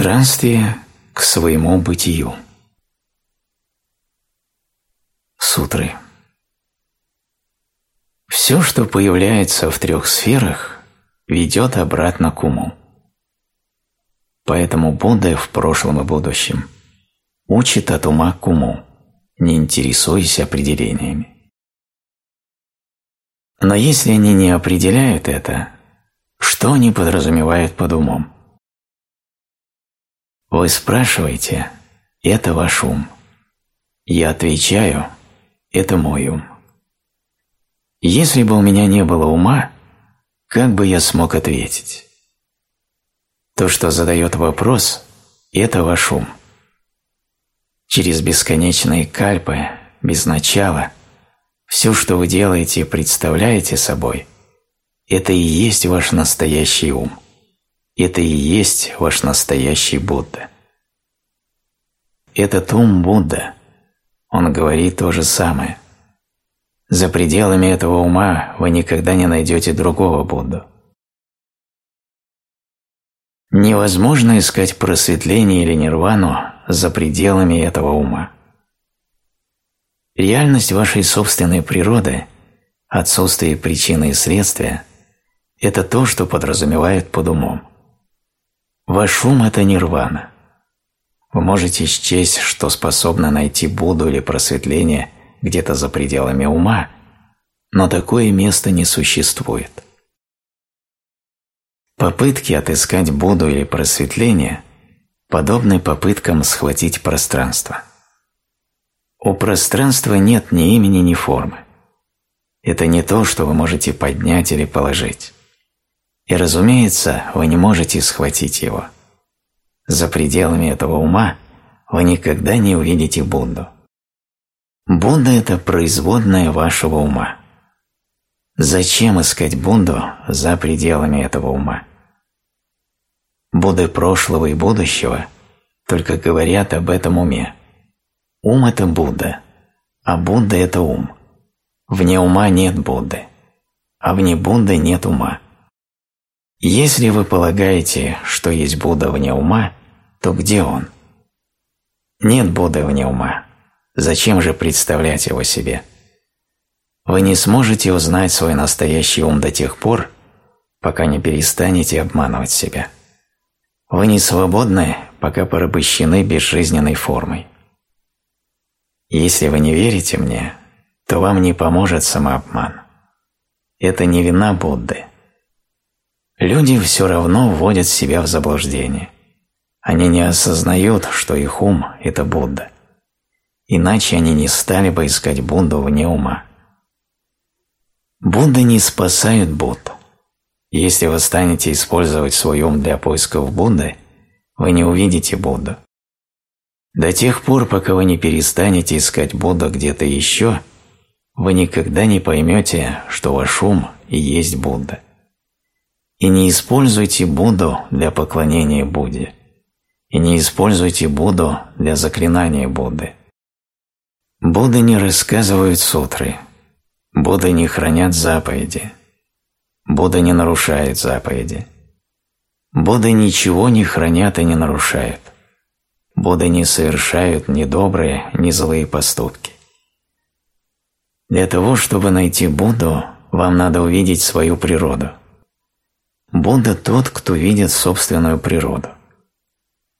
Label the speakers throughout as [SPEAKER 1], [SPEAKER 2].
[SPEAKER 1] Странствие к своему бытию. Сутры. Все, что появляется в трех сферах, ведет обратно к уму. Поэтому Будда в прошлом и будущем учит от ума к уму, не интересуясь определениями. Но если они не определяют это, что они подразумевают под умом? Вы спрашиваете, это ваш ум. Я отвечаю, это мой ум. Если бы у меня не было ума, как бы я смог ответить? То, что задает вопрос, это ваш ум. Через бесконечные кальпы, без начала, все, что вы делаете и представляете собой, это и есть ваш настоящий ум. Это и есть ваш настоящий Будда. Этот ум Будда, он говорит то же самое. За пределами этого ума вы никогда не найдете другого Будду. Невозможно искать просветление или нирвану за пределами этого ума. Реальность вашей собственной природы, отсутствие причины и следствия – это то, что подразумевает под умом. Ваш ум – это нирвана. Вы можете счесть, что способны найти Будду или просветление где-то за пределами ума, но такое место не существует. Попытки отыскать Будду или просветление подобны попыткам схватить пространство. У пространства нет ни имени, ни формы. Это не то, что вы можете поднять или положить. И, разумеется, вы не можете схватить его. За пределами этого ума вы никогда не увидите Будду. Будда – это производная вашего ума. Зачем искать Будду за пределами этого ума? Будды прошлого и будущего только говорят об этом уме. Ум – это Будда, а Будда – это ум. Вне ума нет Будды, а вне Будды нет ума. Если вы полагаете, что есть Будда вне ума, то где он? Нет Будды вне ума. Зачем же представлять его себе? Вы не сможете узнать свой настоящий ум до тех пор, пока не перестанете обманывать себя. Вы не свободны, пока порабощены безжизненной формой. Если вы не верите мне, то вам не поможет самообман. Это не вина Будды – Люди все равно вводят себя в заблуждение. Они не осознают, что их ум – это Будда. Иначе они не стали бы искать Будду вне ума. Будда не спасают Будду. Если вы станете использовать свой ум для поисков Будды, вы не увидите Будду. До тех пор, пока вы не перестанете искать Будду где-то еще, вы никогда не поймете, что ваш ум и есть Будда. И не используйте Будду для поклонения Будде. И не используйте Будду для заклинания Будды. Будды не рассказывают сутры. Будды не хранят заповеди. Будда не нарушает заповеди. Будды ничего не хранят и не нарушают. Будды не совершают ни добрые, ни злые поступки. Для того, чтобы найти Будду, вам надо увидеть свою природу. Будда тот, кто видит собственную природу.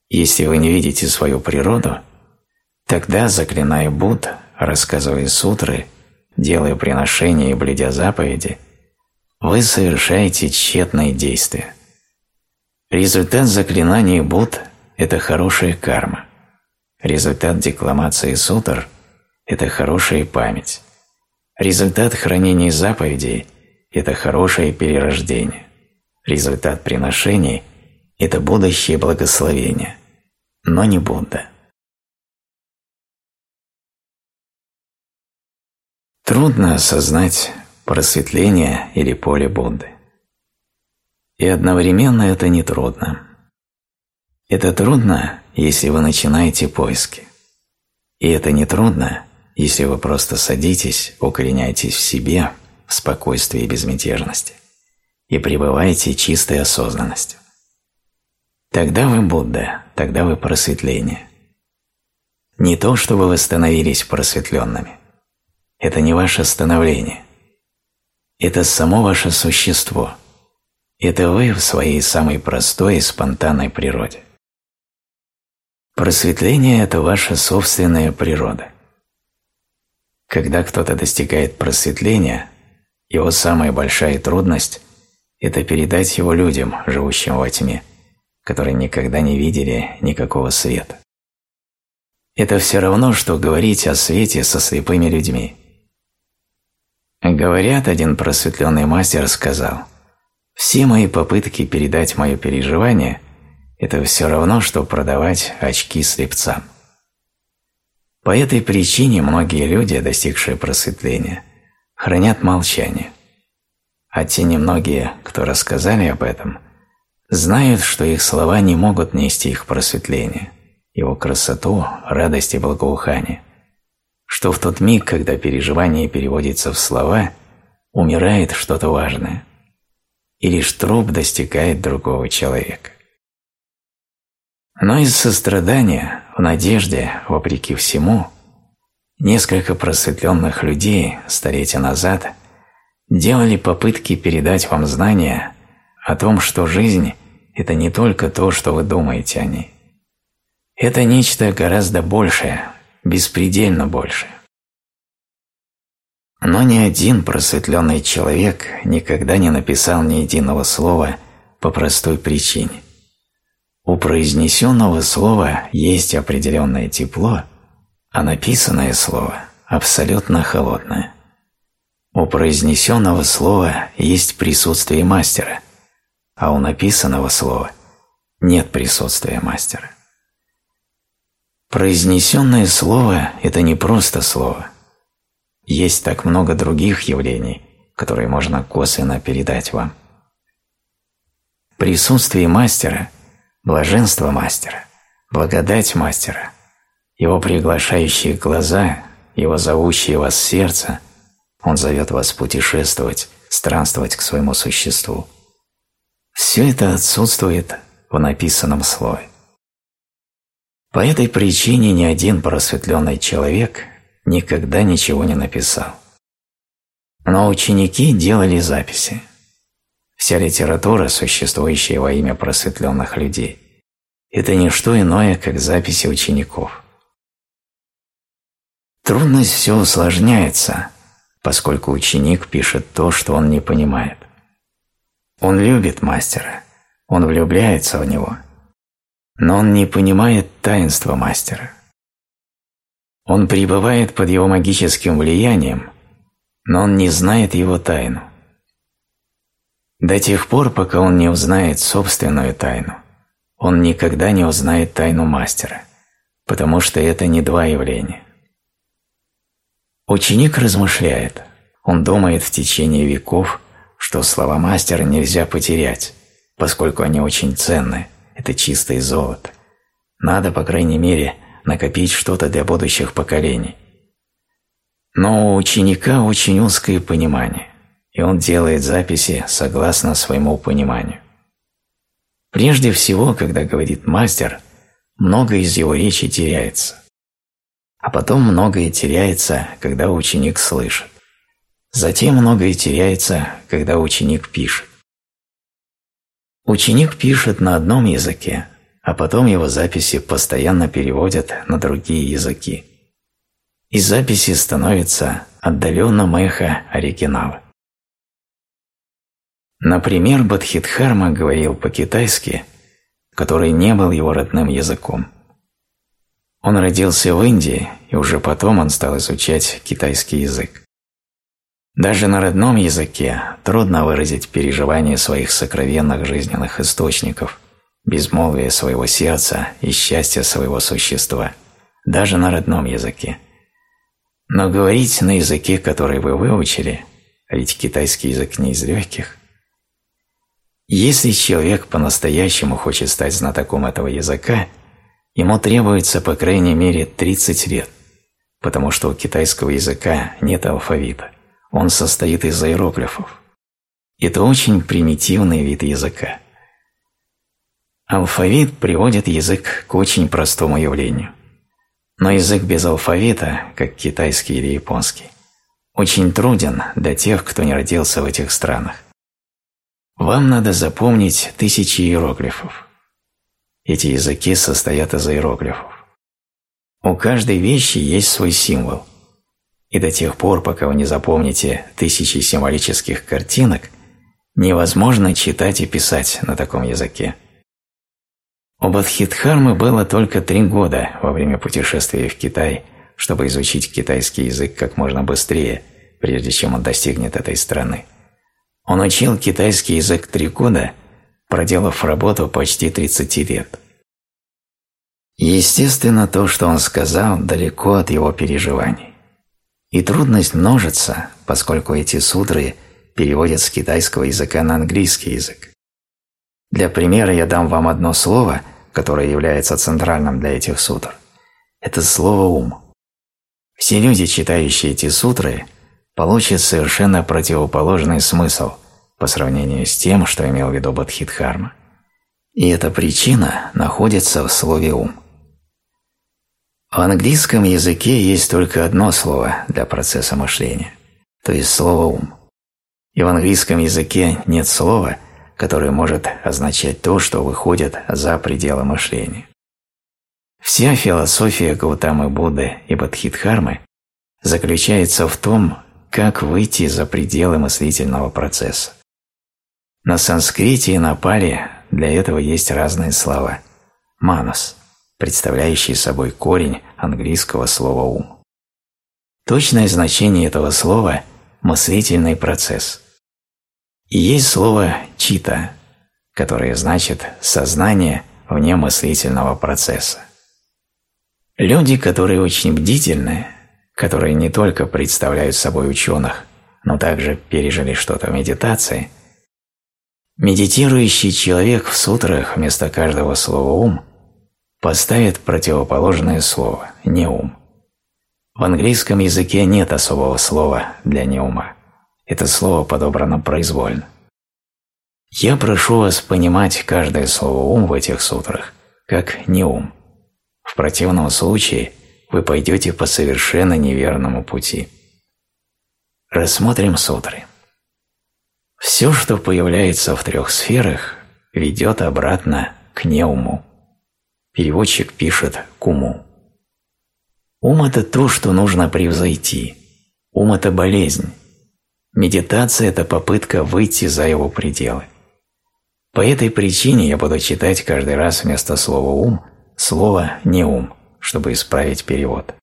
[SPEAKER 1] Если вы не видите свою природу, тогда, заклиная Будд, рассказывая сутры, делая приношения и блюдя заповеди, вы совершаете тщетные действия. Результат заклинания Будд – это хорошая карма. Результат декламации сутр – это хорошая память. Результат хранения заповедей – это хорошее перерождение. Результат приношений – это будущее благословение, но не Будда. Трудно осознать просветление или поле Будды. И одновременно это не трудно. Это трудно, если вы начинаете поиски. И это не трудно, если вы просто садитесь, укореняетесь в себе, в спокойствии и безмятежности и пребываете чистой осознанностью. Тогда вы Будда, тогда вы просветление. Не то, чтобы вы становились просветленными. Это не ваше становление. Это само ваше существо. Это вы в своей самой простой и спонтанной природе. Просветление – это ваша собственная природа. Когда кто-то достигает просветления, его самая большая трудность – это передать его людям, живущим во тьме, которые никогда не видели никакого света. Это все равно, что говорить о свете со слепыми людьми. Говорят, один просветленный мастер сказал, «Все мои попытки передать мое переживание – это все равно, что продавать очки слепцам». По этой причине многие люди, достигшие просветления, хранят молчание. А те немногие, кто рассказали об этом, знают, что их слова не могут нести их просветление, его красоту, радость и благоухание, что в тот миг, когда переживание переводится в слова, умирает что-то важное, и лишь труп достигает другого человека. Но из сострадания, в надежде, вопреки всему, несколько просветленных людей столетия назад делали попытки передать вам знания о том, что жизнь – это не только то, что вы думаете о ней. Это нечто гораздо большее, беспредельно большее. Но ни один просветленный человек никогда не написал ни единого слова по простой причине – у произнесенного слова есть определенное тепло, а написанное слово абсолютно холодное. У произнесенного слова есть присутствие мастера, а у написанного слова нет присутствия мастера. Произнесенное слово – это не просто слово. Есть так много других явлений, которые можно косвенно передать вам. Присутствие мастера – блаженство мастера, благодать мастера, его приглашающие глаза, его зовущие вас сердце, он зовет вас путешествовать, странствовать к своему существу. Все это отсутствует в написанном слове. По этой причине ни один просветленный человек никогда ничего не написал. Но ученики делали записи. Вся литература, существующая во имя просветленных людей, это не что иное, как записи учеников. Трудность все усложняется, поскольку ученик пишет то, что он не понимает. Он любит мастера, он влюбляется в него, но он не понимает таинства мастера. Он пребывает под его магическим влиянием, но он не знает его тайну. До тех пор, пока он не узнает собственную тайну, он никогда не узнает тайну мастера, потому что это не два явления. Ученик размышляет, он думает в течение веков, что слова мастера нельзя потерять, поскольку они очень ценны, это чистое золото. Надо, по крайней мере, накопить что-то для будущих поколений. Но у ученика очень узкое понимание и он делает записи согласно своему пониманию. Прежде всего, когда говорит мастер, многое из его речи теряется. А потом многое теряется, когда ученик слышит. Затем многое теряется, когда ученик пишет. Ученик пишет на одном языке, а потом его записи постоянно переводят на другие языки. И записи становятся отдаленным эхо оригинала. Например, Бадхидхарма говорил по-китайски, который не был его родным языком. Он родился в Индии, и уже потом он стал изучать китайский язык. Даже на родном языке трудно выразить переживание своих сокровенных жизненных источников, безмолвие своего сердца и счастье своего существа, даже на родном языке. Но говорить на языке, который вы выучили, а ведь китайский язык не из легких, если человек по-настоящему хочет стать знатоком этого языка, ему требуется по крайней мере 30 лет, потому что у китайского языка нет алфавита, он состоит из иероглифов. Это очень примитивный вид языка. Алфавит приводит язык к очень простому явлению. Но язык без алфавита, как китайский или японский, очень труден для тех, кто не родился в этих странах. Вам надо запомнить тысячи иероглифов. Эти языки состоят из иероглифов. У каждой вещи есть свой символ. И до тех пор, пока вы не запомните тысячи символических картинок, невозможно читать и писать на таком языке. У Бадхидхармы было только три года во время путешествия в Китай, чтобы изучить китайский язык как можно быстрее, прежде чем он достигнет этой страны. Он учил китайский язык три года, проделав работу почти 30 лет. Естественно, то, что он сказал, далеко от его переживаний. И трудность множится, поскольку эти сутры переводят с китайского языка на английский язык. Для примера я дам вам одно слово, которое является центральным для этих сутр. Это слово «ум». Все люди, читающие эти сутры, получат совершенно противоположный смысл по сравнению с тем, что имел в виду Бадхидхарма. И эта причина находится в слове «ум». В английском языке есть только одно слово для процесса мышления, то есть слово «ум». И в английском языке нет слова, которое может означать то, что выходит за пределы мышления. Вся философия Гаутамы Будды и Бадхидхармы заключается в том, как выйти за пределы мыслительного процесса. На санскрите и на пали для этого есть разные слова. Манус представляющий собой корень английского слова «ум». Точное значение этого слова – мыслительный процесс. И есть слово «чита», которое значит «сознание вне мыслительного процесса». Люди, которые очень бдительны, которые не только представляют собой ученых, но также пережили что-то в медитации, медитирующий человек в сутрах вместо каждого слова «ум» поставит противоположное слово – неум. В английском языке нет особого слова для неума. Это слово подобрано произвольно. Я прошу вас понимать каждое слово «ум» в этих сутрах как «неум». В противном случае вы пойдете по совершенно неверному пути. Рассмотрим сутры. Все, что появляется в трех сферах, ведет обратно к неуму. Переводчик пишет «куму». Ум – это то, что нужно превзойти. Ум – это болезнь. Медитация – это попытка выйти за его пределы. По этой причине я буду читать каждый раз вместо слова «ум» слово «не ум», чтобы исправить перевод.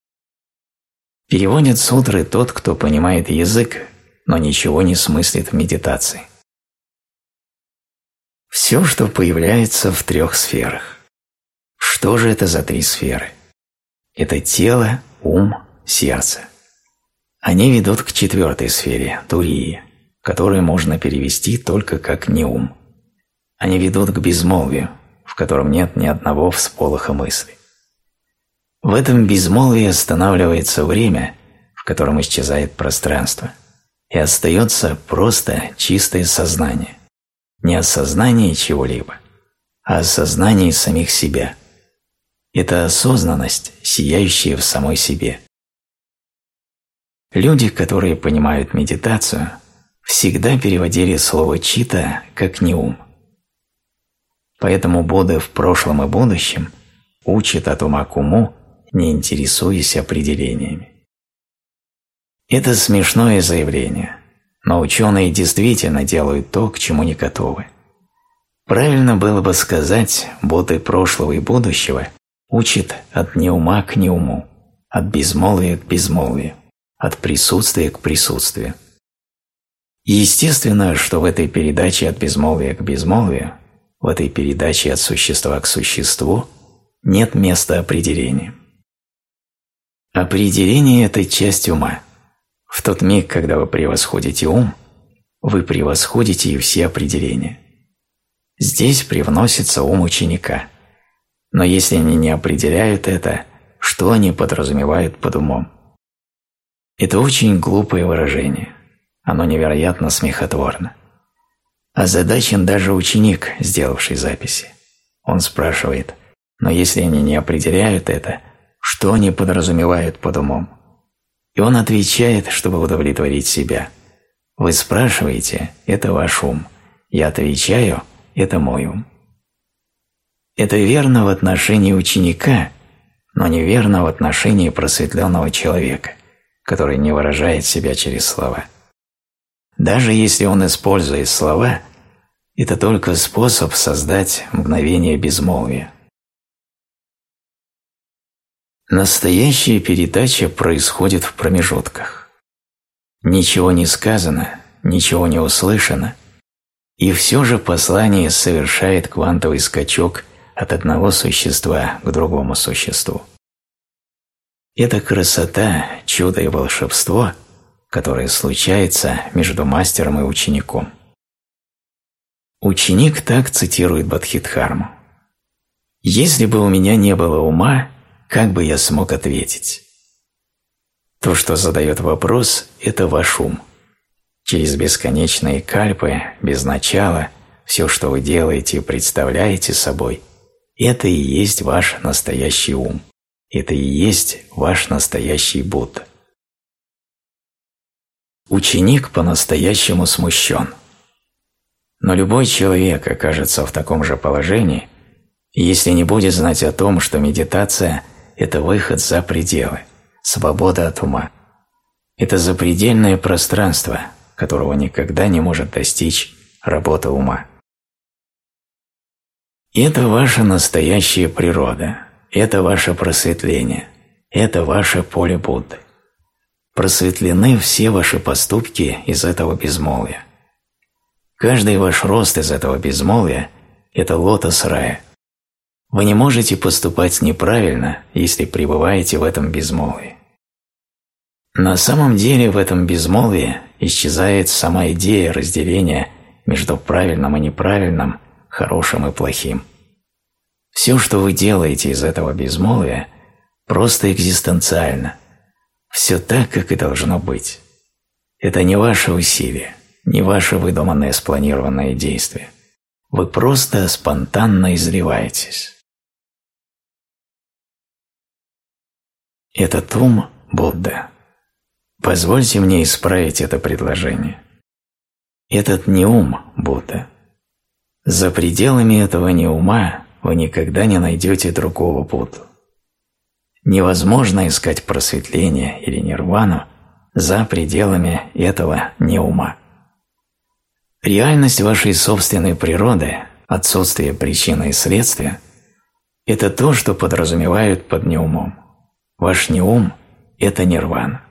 [SPEAKER 1] Переводит сутры тот, кто понимает язык, но ничего не смыслит в медитации. Все, что появляется в трех сферах. Что же это за три сферы? Это тело, ум, сердце. Они ведут к четвертой сфере – Турии, которую можно перевести только как неум. Они ведут к безмолвию, в котором нет ни одного всполоха мысли. В этом безмолвии останавливается время, в котором исчезает пространство, и остается просто чистое сознание. Не осознание чего-либо, а осознание самих себя – это осознанность, сияющая в самой себе. Люди, которые понимают медитацию, всегда переводили слово «чита» как «неум». Поэтому Будда в прошлом и будущем учит от ума к уму, не интересуясь определениями. Это смешное заявление, но ученые действительно делают то, к чему не готовы. Правильно было бы сказать, Будды прошлого и будущего учит от неума к неуму, от безмолвия к безмолвию, от присутствия к присутствию. Естественно, что в этой передаче от безмолвия к безмолвию, в этой передаче от существа к существу нет места определения. Определение – это часть ума. В тот миг, когда вы превосходите ум, вы превосходите и все определения. Здесь привносится ум ученика – но если они не определяют это, что они подразумевают под умом? Это очень глупое выражение. Оно невероятно смехотворно. Озадачен даже ученик, сделавший записи. Он спрашивает, но если они не определяют это, что они подразумевают под умом? И он отвечает, чтобы удовлетворить себя. Вы спрашиваете – это ваш ум. Я отвечаю – это мой ум. Это верно в отношении ученика, но неверно в отношении просветленного человека, который не выражает себя через слова. Даже если он использует слова, это только способ создать мгновение безмолвия. Настоящая передача происходит в промежутках. Ничего не сказано, ничего не услышано, и все же послание совершает квантовый скачок от одного существа к другому существу. Это красота, чудо и волшебство, которое случается между мастером и учеником. Ученик так цитирует Бадхидхарму. «Если бы у меня не было ума, как бы я смог ответить? То, что задает вопрос, это ваш ум. Через бесконечные кальпы, без начала, все, что вы делаете и представляете собой, это и есть ваш настоящий ум. Это и есть ваш настоящий Будда. Ученик по-настоящему смущен. Но любой человек окажется в таком же положении, если не будет знать о том, что медитация – это выход за пределы, свобода от ума. Это запредельное пространство, которого никогда не может достичь работа ума. Это ваша настоящая природа, это ваше просветление, это ваше поле Будды. Просветлены все ваши поступки из этого безмолвия. Каждый ваш рост из этого безмолвия – это лотос рая, вы не можете поступать неправильно, если пребываете в этом безмолвии. На самом деле в этом безмолвии исчезает сама идея разделения между правильным и неправильным, хорошим и плохим. Все, что вы делаете из этого безмолвия, просто экзистенциально. Все так, как и должно быть. Это не ваше усилие, не ваше выдуманное спланированное действие. Вы просто спонтанно изливаетесь. Этот ум – Будда. Позвольте мне исправить это предложение. Этот не ум – Будда. За пределами этого не ума вы никогда не найдете другого Будду. Невозможно искать просветление или нирвану за пределами этого не ума. Реальность вашей собственной природы, отсутствие причины и следствия – это то, что подразумевают под неумом. Ваш неум – это нирвана.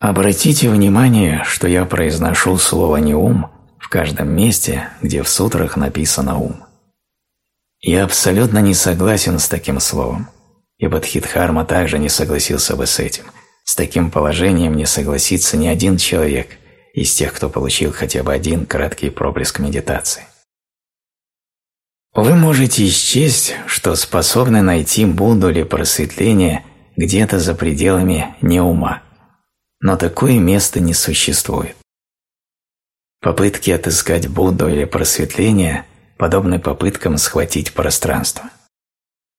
[SPEAKER 1] Обратите внимание, что я произношу слово «неум» в каждом месте, где в сутрах написано «ум». Я абсолютно не согласен с таким словом, и Бадхидхарма также не согласился бы с этим. С таким положением не согласится ни один человек из тех, кто получил хотя бы один краткий проблеск медитации. Вы можете исчесть, что способны найти Будду или просветление где-то за пределами неума, но такое место не существует. Попытки отыскать Будду или просветление подобны попыткам схватить пространство.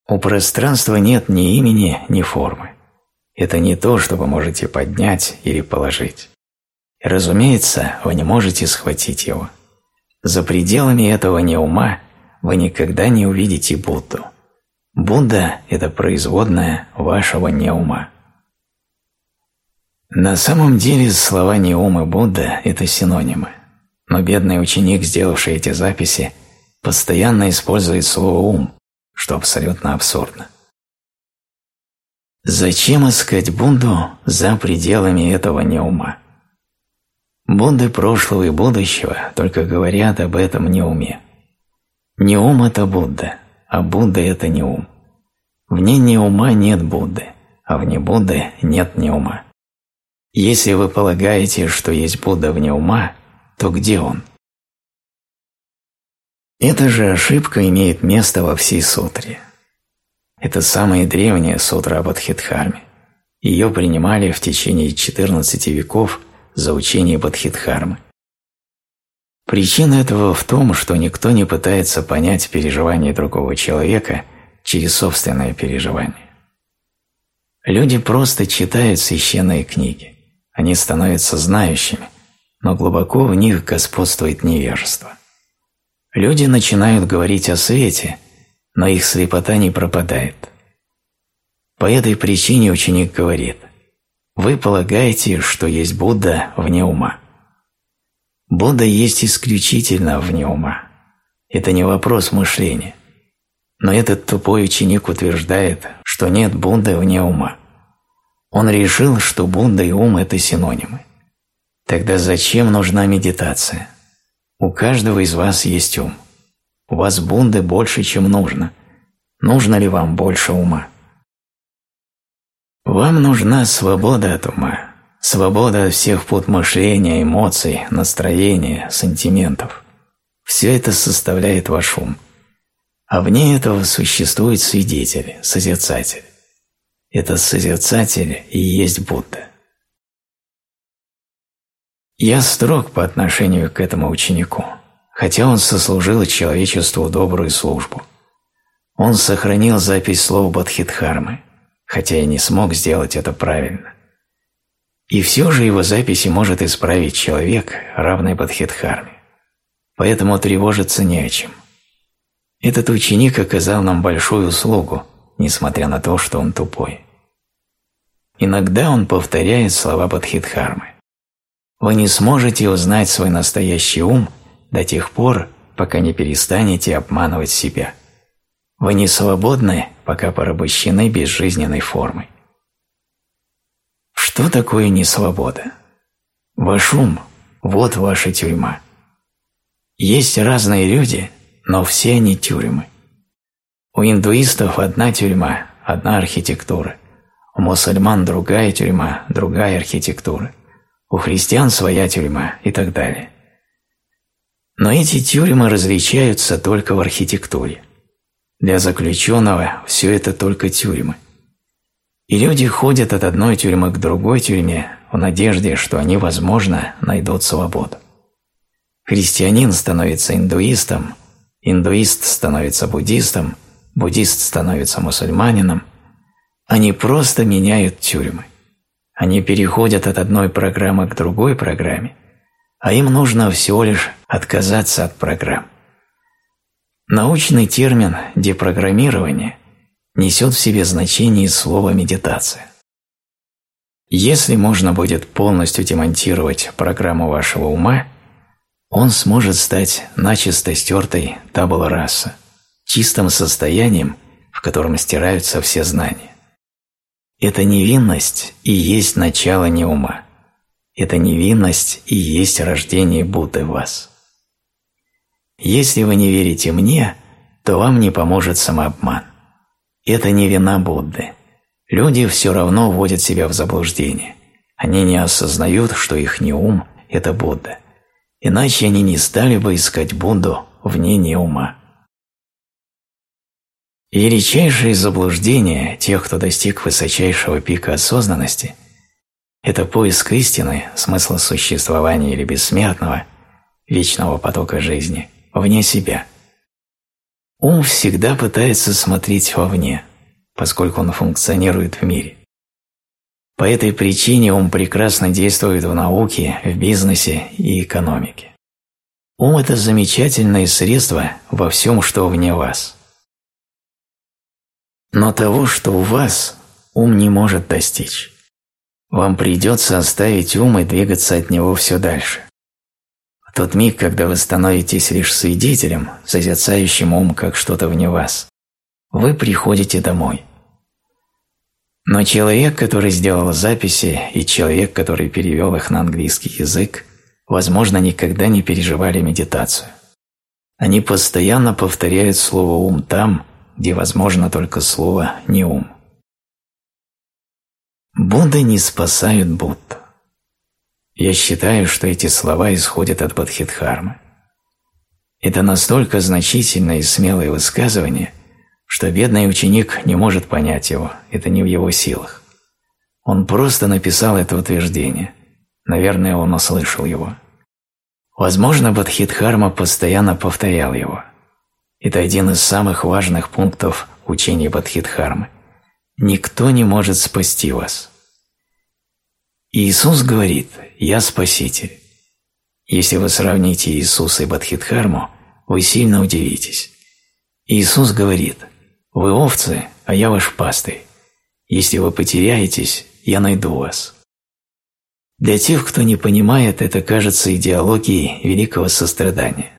[SPEAKER 1] У пространства нет ни имени, ни формы. Это не то, что вы можете поднять или положить. Разумеется, вы не можете схватить его. За пределами этого неума вы никогда не увидите Будду. Будда – это производная вашего неума. На самом деле слова неум и Будда – это синонимы. Но бедный ученик, сделавший эти записи, постоянно использует слово «ум», что абсолютно абсурдно. Зачем искать Будду за пределами этого неума? Будды прошлого и будущего только говорят об этом неуме. Не ум – это Будда, а Будда – это не ум. Вне не ума нет Будды, а вне Будды нет не ума. Если вы полагаете, что есть Будда вне ума, то где он? Эта же ошибка имеет место во всей сутре. Это самая древняя сутра об Адхидхарме. Ее принимали в течение 14 веков за учение Бадхидхармы. Причина этого в том, что никто не пытается понять переживания другого человека через собственное переживание. Люди просто читают священные книги, они становятся знающими, но глубоко в них господствует невежество. Люди начинают говорить о свете, но их слепота не пропадает. По этой причине ученик говорит «Вы полагаете, что есть Будда вне ума». Будда есть исключительно вне ума. Это не вопрос мышления. Но этот тупой ученик утверждает, что нет Будды вне ума. Он решил, что Будда и ум – это синонимы. Тогда зачем нужна медитация? У каждого из вас есть ум. У вас Будды больше, чем нужно. Нужно ли вам больше ума? Вам нужна свобода от ума, свобода всех пут мышления, эмоций, настроения, сантиментов. Все это составляет ваш ум. А вне этого существует свидетель, созерцатель. Этот созерцатель и есть Будда. Я строг по отношению к этому ученику, хотя он сослужил человечеству добрую службу. Он сохранил запись слов Бодхидхармы, хотя и не смог сделать это правильно. И все же его записи может исправить человек, равный Бодхидхарме. Поэтому тревожиться не о чем. Этот ученик оказал нам большую услугу, несмотря на то, что он тупой. Иногда он повторяет слова Бодхидхармы. Вы не сможете узнать свой настоящий ум до тех пор, пока не перестанете обманывать себя. Вы не свободны, пока порабощены безжизненной формой. Что такое несвобода? Ваш ум – вот ваша тюрьма. Есть разные люди, но все они тюрьмы. У индуистов одна тюрьма, одна архитектура. У мусульман другая тюрьма, другая архитектура. У христиан своя тюрьма и так далее. Но эти тюрьмы различаются только в архитектуре. Для заключенного все это только тюрьмы. И люди ходят от одной тюрьмы к другой тюрьме в надежде, что они, возможно, найдут свободу. Христианин становится индуистом, индуист становится буддистом, буддист становится мусульманином. Они просто меняют тюрьмы. Они переходят от одной программы к другой программе, а им нужно всего лишь отказаться от программ. Научный термин «депрограммирование» несет в себе значение слова «медитация». Если можно будет полностью демонтировать программу вашего ума, он сможет стать начисто стертой табула раса, чистым состоянием, в котором стираются все знания. Эта невинность и есть начало неума. Эта невинность и есть рождение Будды в вас. Если вы не верите мне, то вам не поможет самообман. Это не вина Будды. Люди все равно вводят себя в заблуждение. Они не осознают, что их не ум – это Будда. Иначе они не стали бы искать Будду вне не ума. Величайшее заблуждение тех, кто достиг высочайшего пика осознанности – это поиск истины, смысла существования или бессмертного, вечного потока жизни, вне себя – Ум всегда пытается смотреть вовне, поскольку он функционирует в мире. По этой причине ум прекрасно действует в науке, в бизнесе и экономике. Ум – это замечательное средство во всем, что вне вас. Но того, что у вас, ум не может достичь. Вам придется оставить ум и двигаться от него все дальше тот миг, когда вы становитесь лишь свидетелем, созерцающим ум как что-то вне вас, вы приходите домой. Но человек, который сделал записи, и человек, который перевел их на английский язык, возможно, никогда не переживали медитацию. Они постоянно повторяют слово «ум» там, где возможно только слово «не ум». Будды не спасают Будду. Я считаю, что эти слова исходят от Бодхидхармы. Это настолько значительное и смелое высказывание, что бедный ученик не может понять его, это не в его силах. Он просто написал это утверждение. Наверное, он услышал его. Возможно, Бадхидхарма постоянно повторял его. Это один из самых важных пунктов учения Бадхидхармы. Никто не может спасти вас. Иисус говорит «Я Спаситель». Если вы сравните Иисуса и Бадхидхарму, вы сильно удивитесь. Иисус говорит «Вы овцы, а я ваш пастырь. Если вы потеряетесь, я найду вас». Для тех, кто не понимает, это кажется идеологией великого сострадания.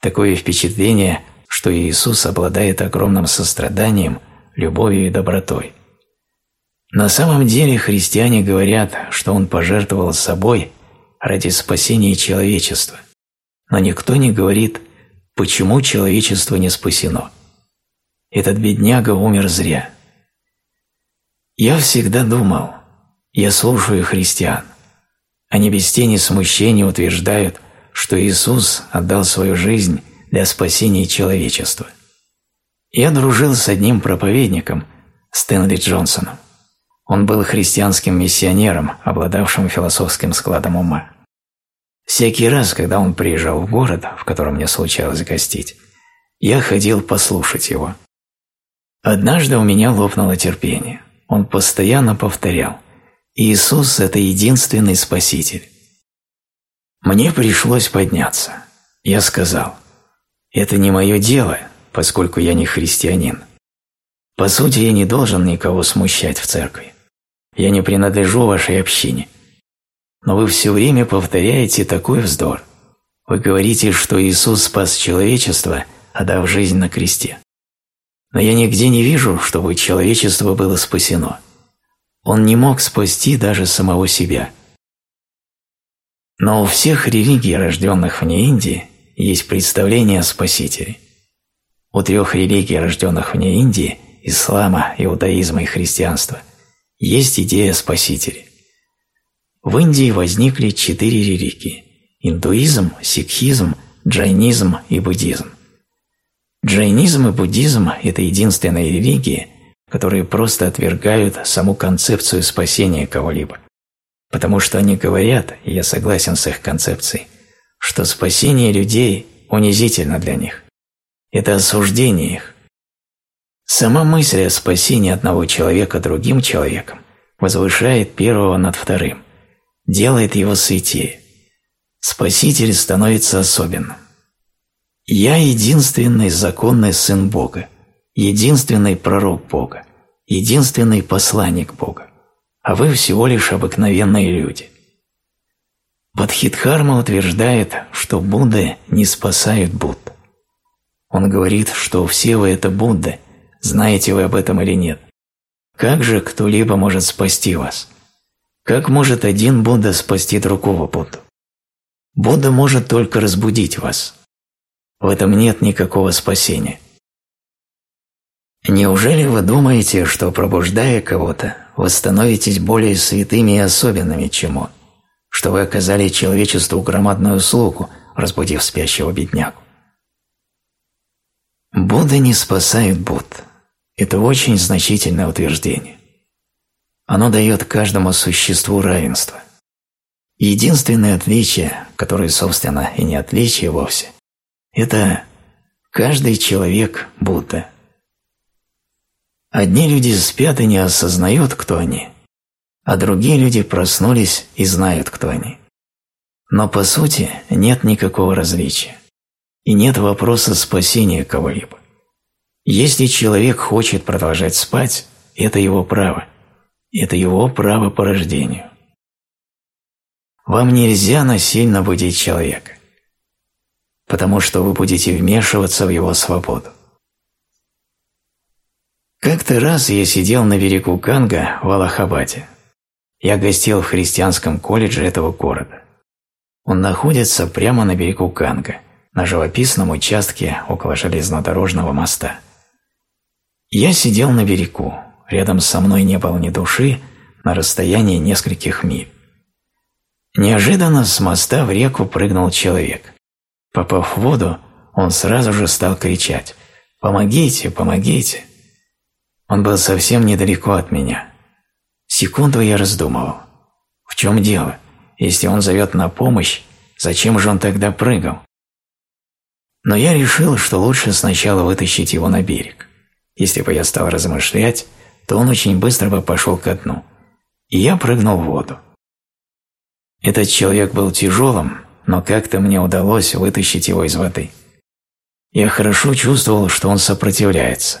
[SPEAKER 1] Такое впечатление, что Иисус обладает огромным состраданием, любовью и добротой. На самом деле христиане говорят, что Он пожертвовал собой ради спасения человечества, но никто не говорит, почему человечество не спасено. Этот бедняга умер зря. Я всегда думал, я слушаю христиан, они без тени смущения утверждают, что Иисус отдал свою жизнь для спасения человечества. Я дружил с одним проповедником, Стэнли Джонсоном. Он был христианским миссионером, обладавшим философским складом ума. Всякий раз, когда он приезжал в город, в котором мне случалось гостить, я ходил послушать его. Однажды у меня лопнуло терпение. Он постоянно повторял Иисус – это единственный Спаситель. Мне пришлось подняться. Я сказал, это не мое дело, поскольку я не христианин. По сути, я не должен никого смущать в церкви. Я не принадлежу вашей общине. Но вы все время повторяете такой вздор. Вы говорите, что Иисус спас человечество, отдав жизнь на кресте. Но я нигде не вижу, чтобы человечество было спасено. Он не мог спасти даже самого себя. Но у всех религий, рожденных вне Индии, есть представление о Спасителе. У трех религий, рожденных вне Индии – ислама, иудаизма и христианства – есть идея Спасителя. В Индии возникли четыре религии – индуизм, сикхизм, джайнизм и буддизм. Джайнизм и буддизм – это единственные религии, которые просто отвергают саму концепцию спасения кого-либо. Потому что они говорят, и я согласен с их концепцией, что спасение людей унизительно для них. Это осуждение их. Сама мысль о спасении одного человека другим человеком возвышает первого над вторым, делает его святее. Спаситель становится особенным. «Я единственный законный Сын Бога, единственный пророк Бога, единственный посланник Бога, а вы всего лишь обыкновенные люди. Бадхидхарма утверждает, что Будды не спасают Будд. Он говорит, что все вы это Будды, знаете вы об этом или нет. Как же кто-либо может спасти вас? Как может один Будда спасти другого Будду? Будда может только разбудить вас. В этом нет никакого спасения. Неужели вы думаете, что пробуждая кого-то, вы становитесь более святыми и особенными, чем он? Что вы оказали человечеству громадную услугу, разбудив спящего беднягу? Будда не спасает Будд. Это очень значительное утверждение. Оно дает каждому существу равенство. Единственное отличие, которое, собственно, и не отличие вовсе, это каждый человек Будда – Одни люди спят и не осознают, кто они, а другие люди проснулись и знают, кто они. Но по сути нет никакого различия, и нет вопроса спасения кого-либо. Если человек хочет продолжать спать, это его право, это его право по рождению. Вам нельзя насильно будить человека, потому что вы будете вмешиваться в его свободу. Как-то раз я сидел на берегу Ганга в Аллахабаде. Я гостил в христианском колледже этого города. Он находится прямо на берегу Ганга, на живописном участке около железнодорожного моста. Я сидел на берегу, рядом со мной не было ни души, на расстоянии нескольких миль. Неожиданно с моста в реку прыгнул человек. Попав в воду, он сразу же стал кричать «Помогите! Помогите!» Он был совсем недалеко от меня. Секунду я раздумывал. В чем дело? Если он зовет на помощь, Зачем же он тогда прыгал? Но я решил, что лучше сначала вытащить его на берег. Если бы я стал размышлять, то он очень быстро бы пошел ко дну. И я прыгнул в воду. Этот человек был тяжелым, но как-то мне удалось вытащить его из воды. Я хорошо чувствовал, что он сопротивляется.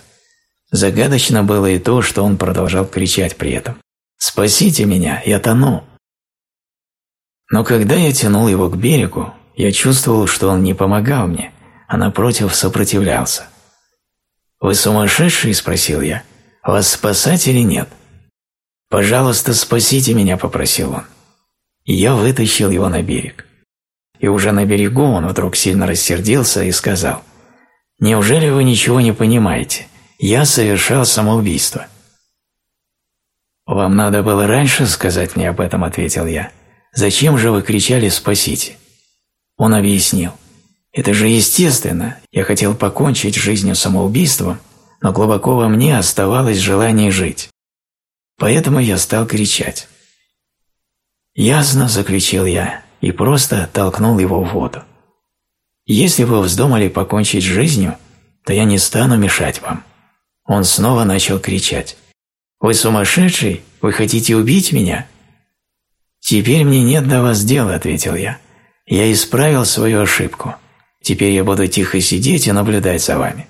[SPEAKER 1] Загадочно было и то, что он продолжал кричать при этом. «Спасите меня, я тону!» Но когда я тянул его к берегу, я чувствовал, что он не помогал мне, а напротив сопротивлялся. «Вы сумасшедший?» – спросил я. «Вас спасать или нет?» «Пожалуйста, спасите меня», – попросил он. Я вытащил его на берег. И уже на берегу он вдруг сильно рассердился и сказал, «Неужели вы ничего не понимаете? Я совершал самоубийство». «Вам надо было раньше сказать мне об этом», – ответил я. «Зачем же вы кричали «спасите»?» Он объяснил. «Это же естественно. Я хотел покончить жизнью самоубийством, но глубоко во мне оставалось желание жить. Поэтому я стал кричать. «Ясно», – заключил я, и просто толкнул его в воду. «Если вы вздумали покончить с жизнью, то я не стану мешать вам». Он снова начал кричать. «Вы сумасшедший? Вы хотите убить меня?» «Теперь мне нет до вас дела», – ответил я. «Я исправил свою ошибку. Теперь я буду тихо сидеть и наблюдать за вами».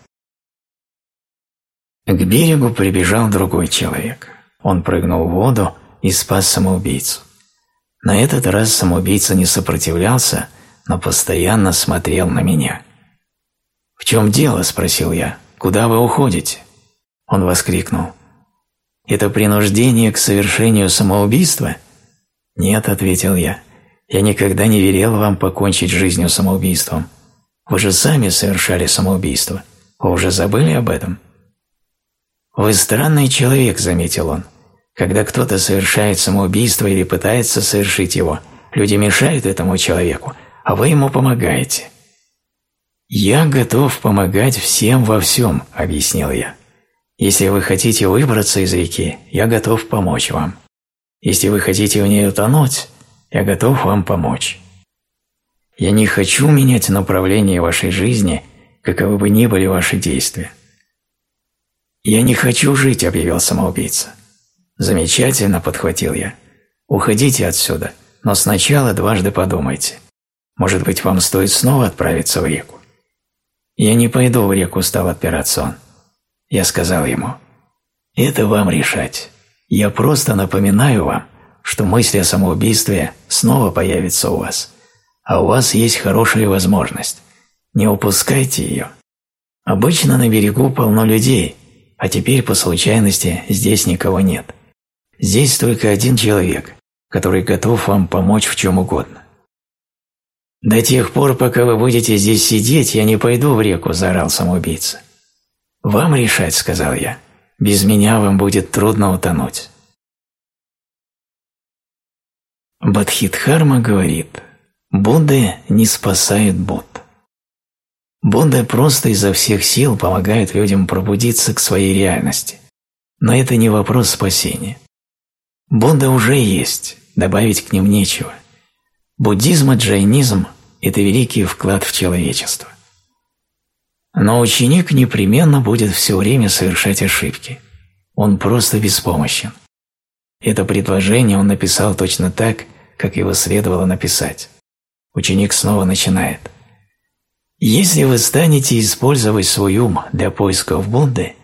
[SPEAKER 1] К берегу прибежал другой человек. Он прыгнул в воду и спас самоубийцу. На этот раз самоубийца не сопротивлялся, но постоянно смотрел на меня. «В чем дело?» – спросил я. «Куда вы уходите?» Он воскликнул. «Это принуждение к совершению самоубийства?» «Нет», – ответил я. «Я никогда не велел вам покончить жизнью самоубийством. Вы же сами совершали самоубийство. Вы уже забыли об этом?» «Вы странный человек», – заметил он. «Когда кто-то совершает самоубийство или пытается совершить его, люди мешают этому человеку, а вы ему помогаете». «Я готов помогать всем во всем», – объяснил я. «Если вы хотите выбраться из реки, я готов помочь вам. Если вы хотите в ней утонуть, я готов вам помочь. Я не хочу менять направление вашей жизни, каковы бы ни были ваши действия. «Я не хочу жить», – объявил самоубийца. «Замечательно», – подхватил я. «Уходите отсюда, но сначала дважды подумайте. Может быть, вам стоит снова отправиться в реку?» «Я не пойду в реку», – стал отпираться он. Я сказал ему, «Это вам решать. Я просто напоминаю вам, что мысль о самоубийстве снова появится у вас, а у вас есть хорошая возможность. Не упускайте ее. Обычно на берегу полно людей, а теперь по случайности здесь никого нет. Здесь только один человек, который готов вам помочь в чем угодно. «До тех пор, пока вы будете здесь сидеть, я не пойду в реку», – заорал самоубийца. «Вам решать», – сказал я. «Без меня вам будет трудно утонуть». Бадхидхарма говорит, Будды не спасают Будд. Будда просто изо всех сил помогает людям пробудиться к своей реальности. Но это не вопрос спасения. Будда уже есть, добавить к ним нечего. Буддизм и джайнизм – это великий вклад в человечество. Но ученик непременно будет все время совершать ошибки. Он просто беспомощен. Это предложение он написал точно так, как его следовало написать. Ученик снова начинает – если вы станете использовать свой ум для поисков Будды,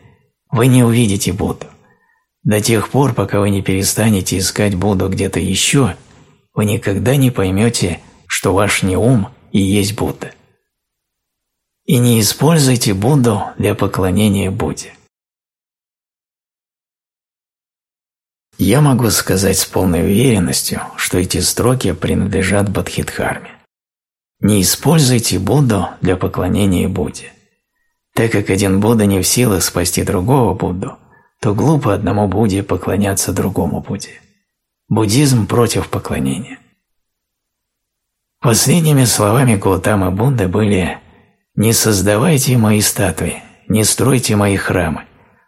[SPEAKER 1] вы не увидите Будду. До тех пор, пока вы не перестанете искать Будду где-то еще, вы никогда не поймете, что ваш не ум и есть Будда. И не используйте Будду для поклонения Будде. Я могу сказать с полной уверенностью, что эти строки принадлежат Бодхидхарме. Не используйте Будду для поклонения Будде. Так как один Будда не в силах спасти другого Будду, то глупо одному Будде поклоняться другому Будде. Буддизм против поклонения. Последними словами Гаутамы Будды были «Не создавайте мои статуи, не стройте мои храмы,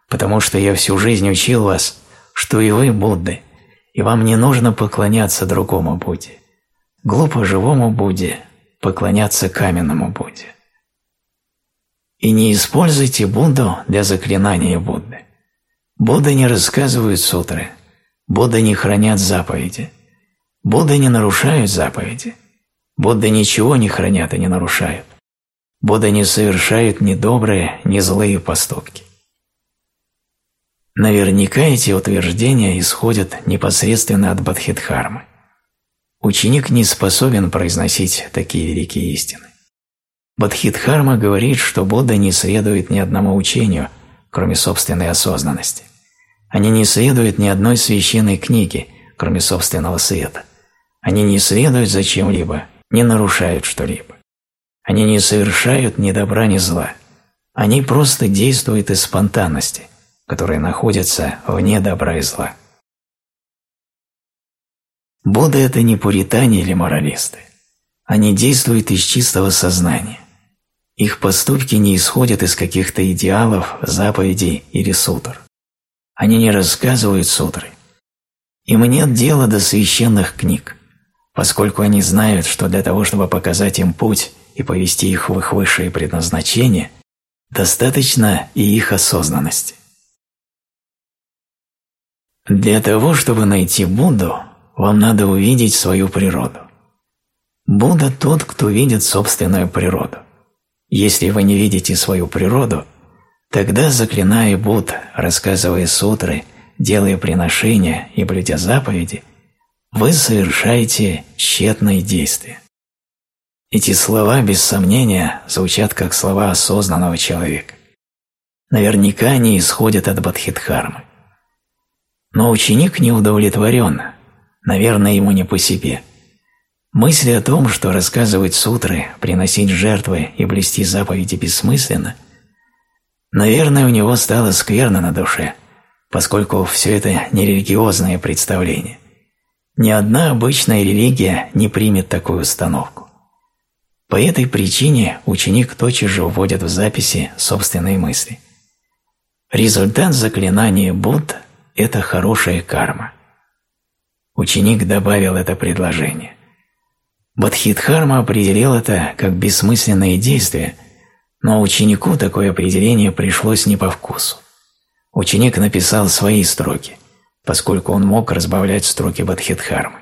[SPEAKER 1] потому что я всю жизнь учил вас, что и вы Будды, и вам не нужно поклоняться другому Будде. Глупо живому Будде поклоняться каменному Будде. И не используйте Будду для заклинания Будды. Будда не рассказывает сутры, Будда не хранят заповеди, Будда не нарушают заповеди, Будда ничего не хранят и не нарушают. Будда не совершает ни добрые, ни злые поступки. Наверняка эти утверждения исходят непосредственно от Бадхидхармы. Ученик не способен произносить такие великие истины. Бадхидхарма говорит, что Будда не следует ни одному учению, кроме собственной осознанности. Они не следуют ни одной священной книге, кроме собственного света. Они не следуют за чем-либо, не нарушают что-либо. Они не совершают ни добра, ни зла. Они просто действуют из спонтанности, которая находится вне добра и зла. Будда – это не пуритане или моралисты. Они действуют из чистого сознания. Их поступки не исходят из каких-то идеалов, заповедей или сутр. Они не рассказывают сутры. Им нет дела до священных книг поскольку они знают, что для того, чтобы показать им путь и повести их в их высшее предназначение, достаточно и их осознанности. Для того, чтобы найти Будду, вам надо увидеть свою природу. Будда тот, кто видит собственную природу. Если вы не видите свою природу, тогда, заклиная Будд, рассказывая сутры, делая приношения и блюдя заповеди – вы совершаете тщетные действия. Эти слова, без сомнения, звучат как слова осознанного человека. Наверняка они исходят от Бадхидхармы. Но ученик не удовлетворен, наверное, ему не по себе. Мысли о том, что рассказывать сутры, приносить жертвы и блести заповеди бессмысленно, наверное, у него стало скверно на душе, поскольку все это нерелигиозное представление. Ни одна обычная религия не примет такую установку. По этой причине ученик тотчас же вводит в записи собственные мысли. Результат заклинания Будд – это хорошая карма. Ученик добавил это предложение. Бодхидхарма определил это как бессмысленное действие, но ученику такое определение пришлось не по вкусу. Ученик написал свои строки поскольку он мог разбавлять строки Бадхидхармы.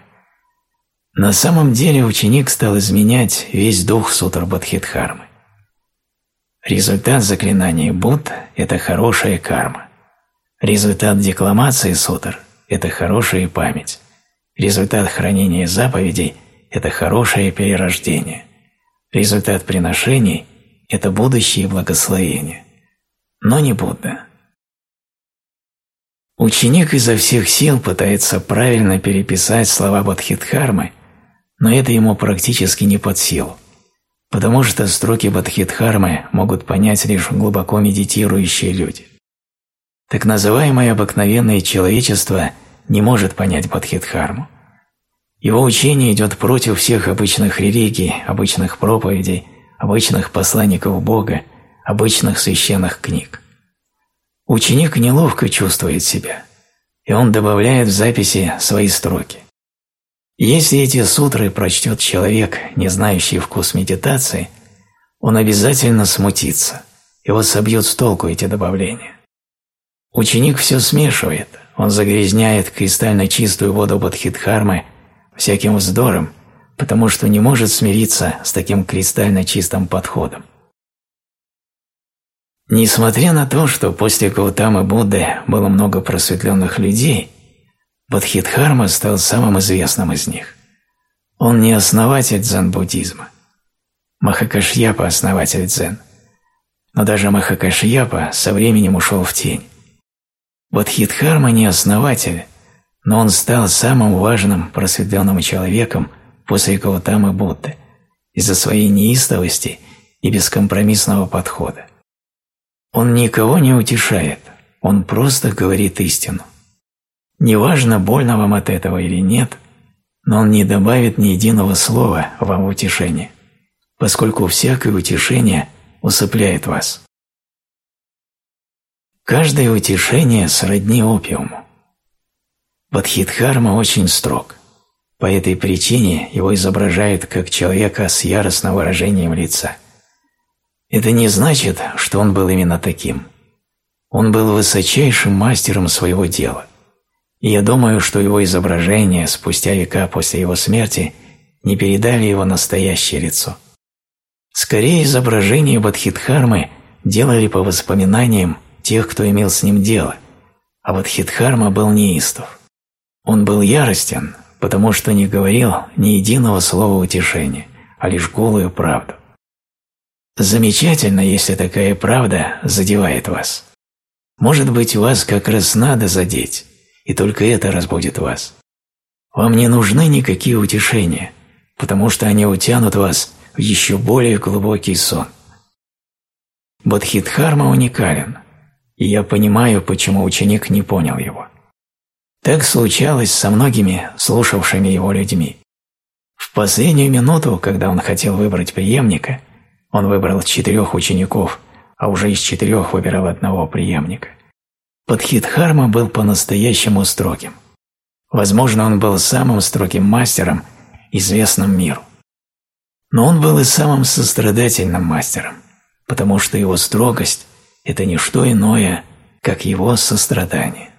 [SPEAKER 1] На самом деле ученик стал изменять весь дух сутр Бадхидхармы. Результат заклинания Будд – это хорошая карма. Результат декламации сутр – это хорошая память. Результат хранения заповедей – это хорошее перерождение. Результат приношений – это будущее благословение. Но не Будда. Ученик изо всех сил пытается правильно переписать слова Бадхидхармы, но это ему практически не под силу, потому что строки Бадхидхармы могут понять лишь глубоко медитирующие люди. Так называемое обыкновенное человечество не может понять Бадхидхарму. Его учение идет против всех обычных религий, обычных проповедей, обычных посланников Бога, обычных священных книг. Ученик неловко чувствует себя, и он добавляет в записи свои строки. Если эти сутры прочтет человек, не знающий вкус медитации, он обязательно смутится, его собьют с толку эти добавления. Ученик все смешивает, он загрязняет кристально чистую воду Бодхидхармы всяким вздором, потому что не может смириться с таким кристально чистым подходом. Несмотря на то, что после Гаутамы Будды было много просветленных людей, Бодхидхарма стал самым известным из них. Он не основатель дзен-буддизма. Махакашьяпа – основатель дзен. Но даже Махакашьяпа со временем ушел в тень. Бодхидхарма не основатель, но он стал самым важным просветленным человеком после Гаутамы Будды из-за своей неистовости и бескомпромиссного подхода. Он никого не утешает, он просто говорит истину. Неважно, больно вам от этого или нет, но он не добавит ни единого слова вам в утешение, поскольку всякое утешение усыпляет вас. Каждое утешение сродни опиуму. Бадхидхарма очень строг. По этой причине его изображают как человека с яростным выражением лица. Это не значит, что он был именно таким. Он был высочайшим мастером своего дела. И я думаю, что его изображения спустя века после его смерти не передали его настоящее лицо. Скорее, изображение Бадхидхармы делали по воспоминаниям тех, кто имел с ним дело, а Бадхидхарма был неистов. Он был яростен, потому что не говорил ни единого слова утешения, а лишь голую правду. Замечательно, если такая правда задевает вас. Может быть, вас как раз надо задеть, и только это разбудит вас. Вам не нужны никакие утешения, потому что они утянут вас в еще более глубокий сон. Бодхидхарма уникален, и я понимаю, почему ученик не понял его. Так случалось со многими слушавшими его людьми. В последнюю минуту, когда он хотел выбрать преемника, он выбрал четырех учеников, а уже из четырех выбирал одного преемника. Падхидхарма был по-настоящему строгим. Возможно, он был самым строгим мастером, известным миру. Но он был и самым сострадательным мастером, потому что его строгость – это не что иное, как его сострадание.